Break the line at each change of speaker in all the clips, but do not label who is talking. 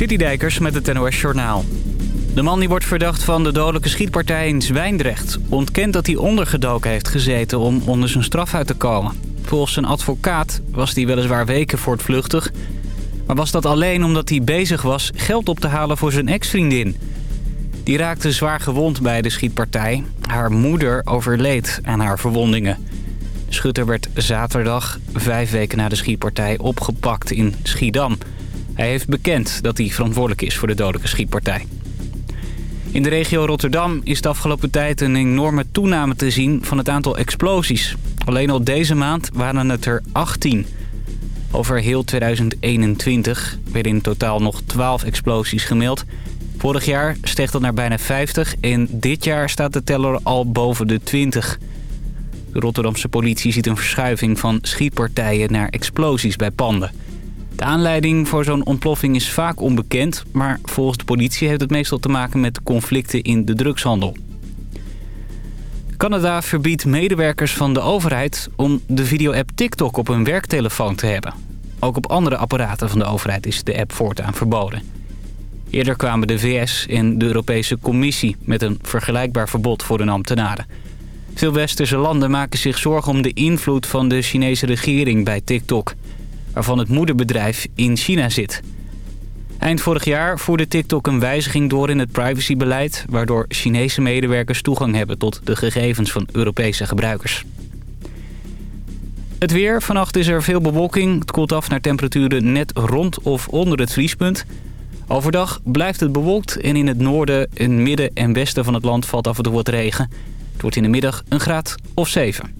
Citydijkers met het NOS Journaal. De man die wordt verdacht van de dodelijke schietpartij in Zwijndrecht... ontkent dat hij ondergedoken heeft gezeten om onder zijn straf uit te komen. Volgens zijn advocaat was hij weliswaar weken voortvluchtig... maar was dat alleen omdat hij bezig was geld op te halen voor zijn ex-vriendin. Die raakte zwaar gewond bij de schietpartij. Haar moeder overleed aan haar verwondingen. Schutter werd zaterdag, vijf weken na de schietpartij, opgepakt in Schiedam... Hij heeft bekend dat hij verantwoordelijk is voor de dodelijke schietpartij. In de regio Rotterdam is de afgelopen tijd een enorme toename te zien van het aantal explosies. Alleen al deze maand waren het er 18. Over heel 2021 werden in totaal nog 12 explosies gemeld. Vorig jaar steeg dat naar bijna 50 en dit jaar staat de teller al boven de 20. De Rotterdamse politie ziet een verschuiving van schietpartijen naar explosies bij panden. De aanleiding voor zo'n ontploffing is vaak onbekend... maar volgens de politie heeft het meestal te maken met conflicten in de drugshandel. Canada verbiedt medewerkers van de overheid om de video-app TikTok op hun werktelefoon te hebben. Ook op andere apparaten van de overheid is de app voortaan verboden. Eerder kwamen de VS en de Europese Commissie met een vergelijkbaar verbod voor hun ambtenaren. Veel westerse landen maken zich zorgen om de invloed van de Chinese regering bij TikTok waarvan het moederbedrijf in China zit. Eind vorig jaar voerde TikTok een wijziging door in het privacybeleid... waardoor Chinese medewerkers toegang hebben tot de gegevens van Europese gebruikers. Het weer. Vannacht is er veel bewolking. Het koelt af naar temperaturen net rond of onder het vriespunt. Overdag blijft het bewolkt en in het noorden, in midden en westen van het land valt af en toe wat regen. Het wordt in de middag een graad of 7.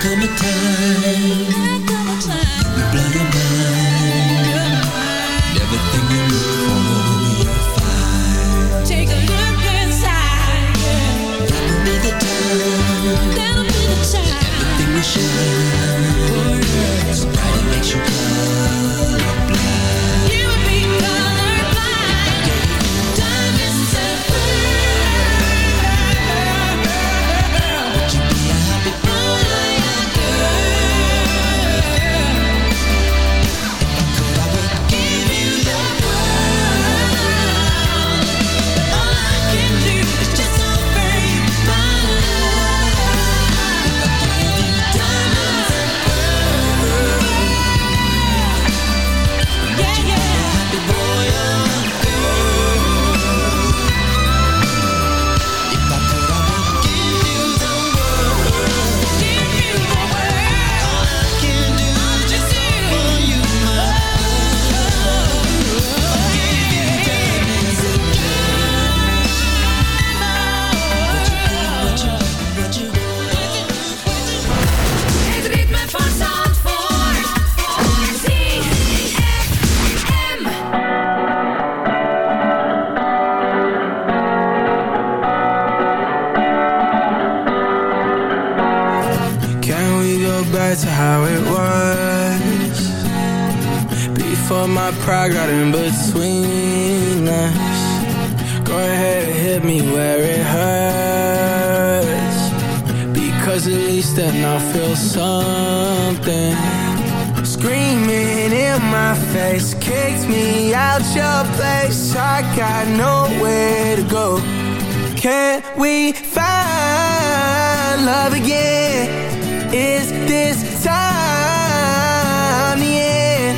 come a time. a place I got nowhere to go. Can we find love
again? Is this time
the end?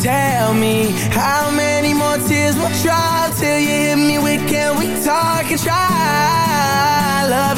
Tell me how many more tears will try till you hit me with can we talk and try love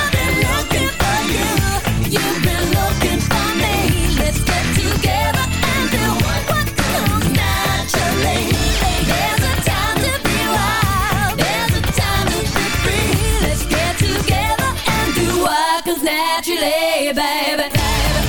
Naturally, baby. naturally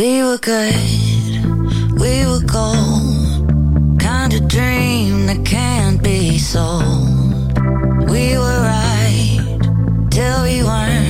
We were good, we were gold. Kind of dream that can't
be sold. We were right till we weren't.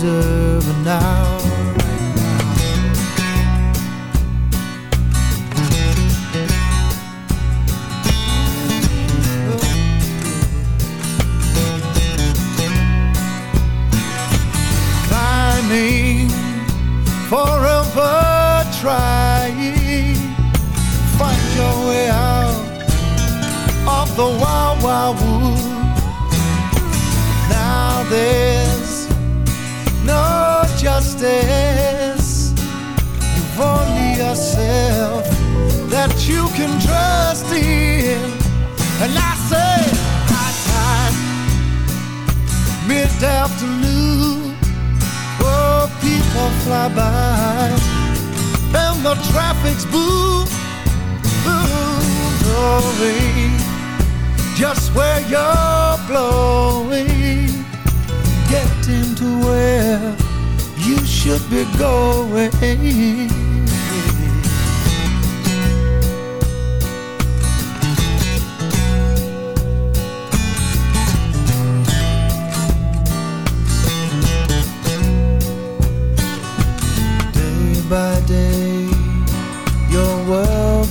deserve now. And I say high time, mid-afternoon. Oh, people fly by, and the traffic's boom, blowing. Just where you're blowing, getting to where you should be going.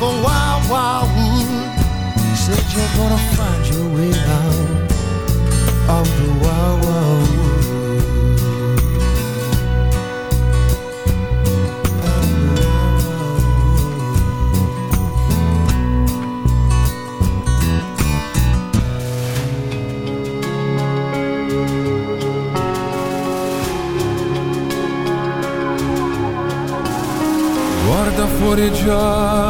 the wild, wild wood. Said you're gonna find your way out of the wild, wild wood.
Guarda fuori già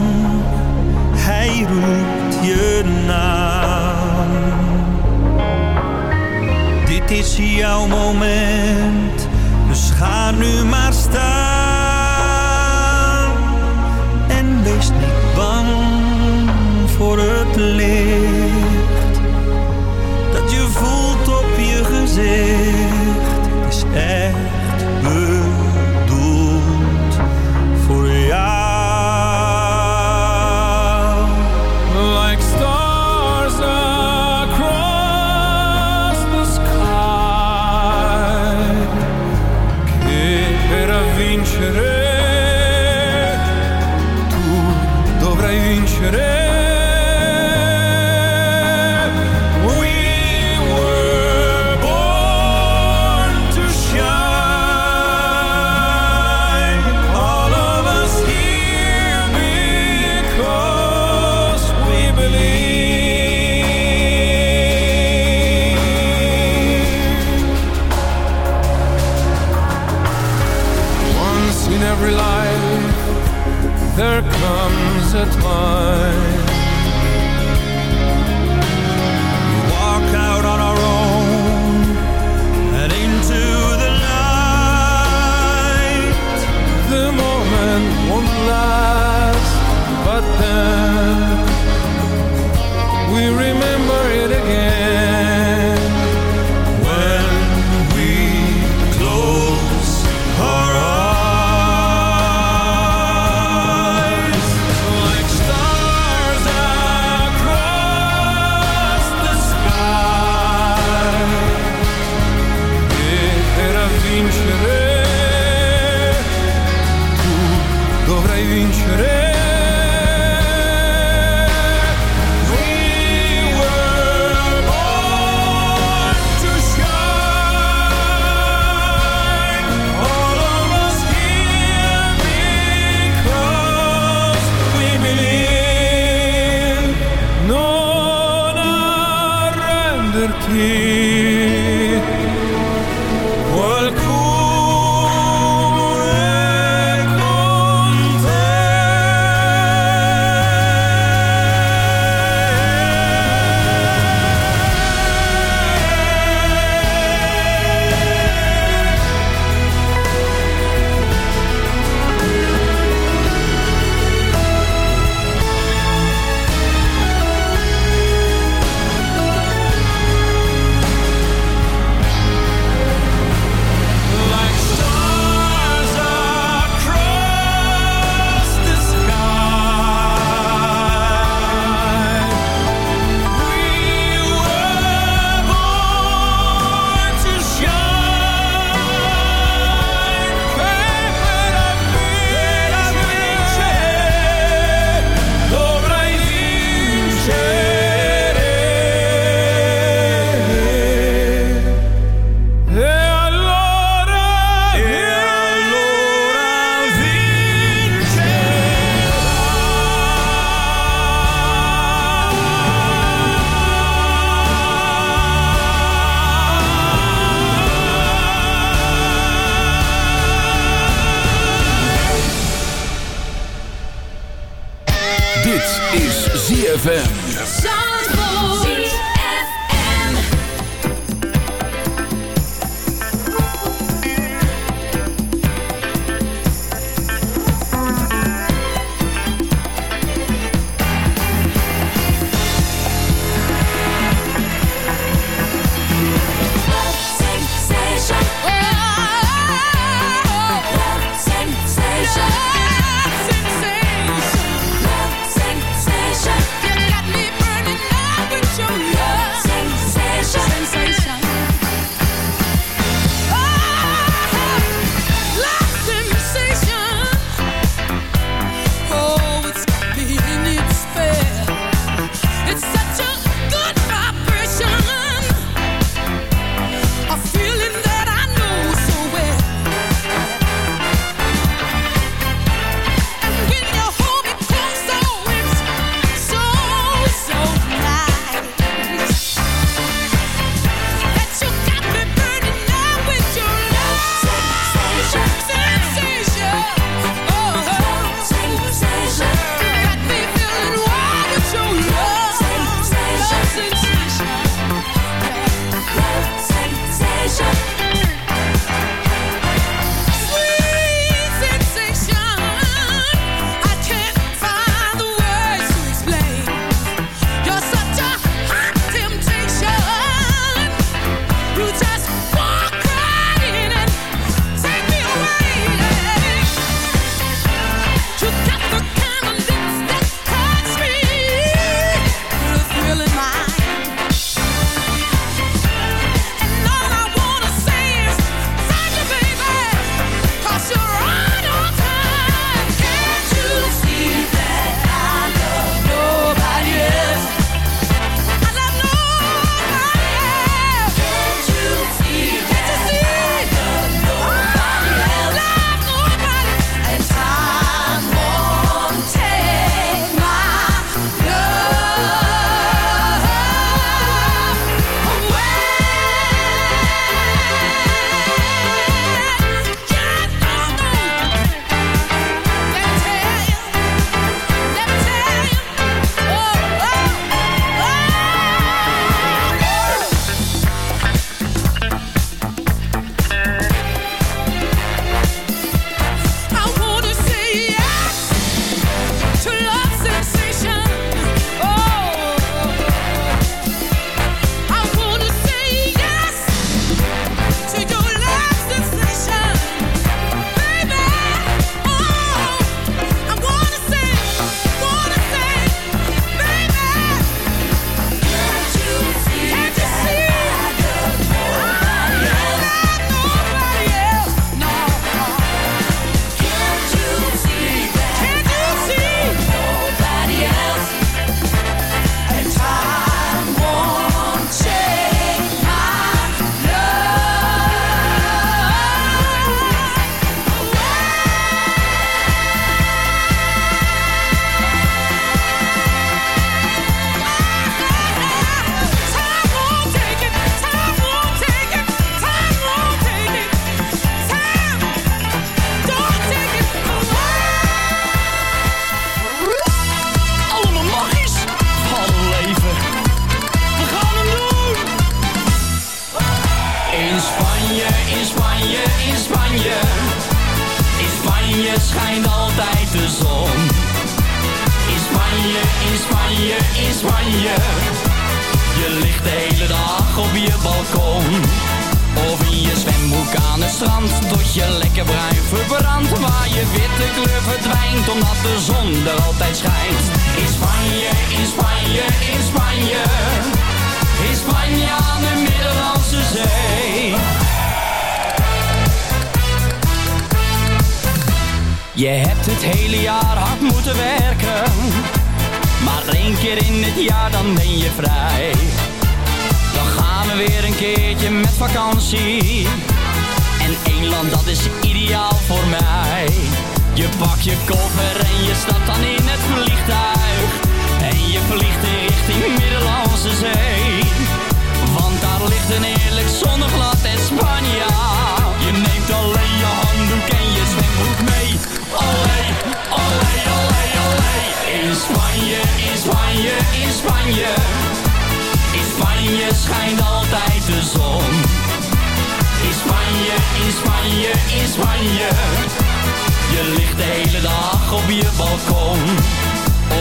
je naam. Dit is jouw moment, dus ga nu maar
at mine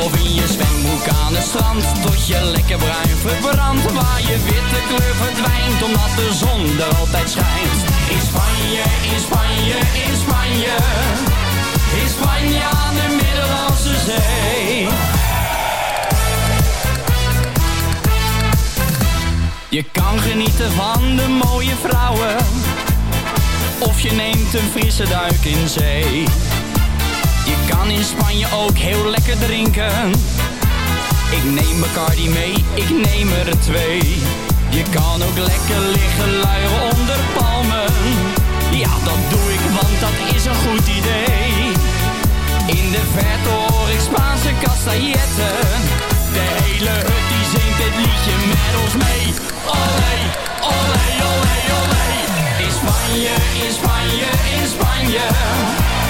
Of in
je zwembroek aan het strand Tot je lekker bruin verbrandt. Waar je witte kleur verdwijnt Omdat de zon er altijd schijnt. In Spanje, in Spanje, in Spanje. In Spanje aan de Middellandse Zee. Je
kan genieten van de mooie vrouwen. Of je neemt een frisse duik in zee je kan in Spanje ook heel lekker drinken. Ik neem Bacardi mee, ik neem er twee. Je kan ook lekker liggen luieren onder palmen. Ja, dat doe ik, want dat is een goed idee. In de verte hoor ik Spaanse castailletten. De hele hut die zingt dit liedje met ons mee. Olé, olé, olé, olé. In Spanje, in Spanje, in Spanje.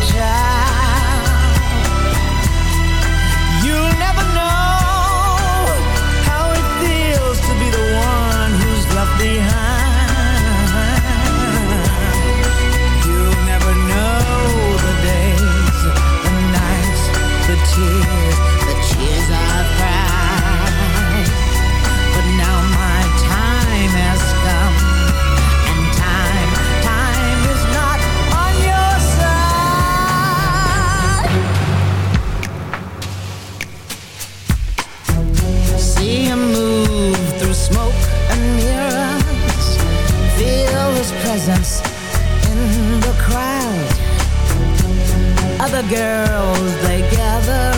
child. Other girls, they gather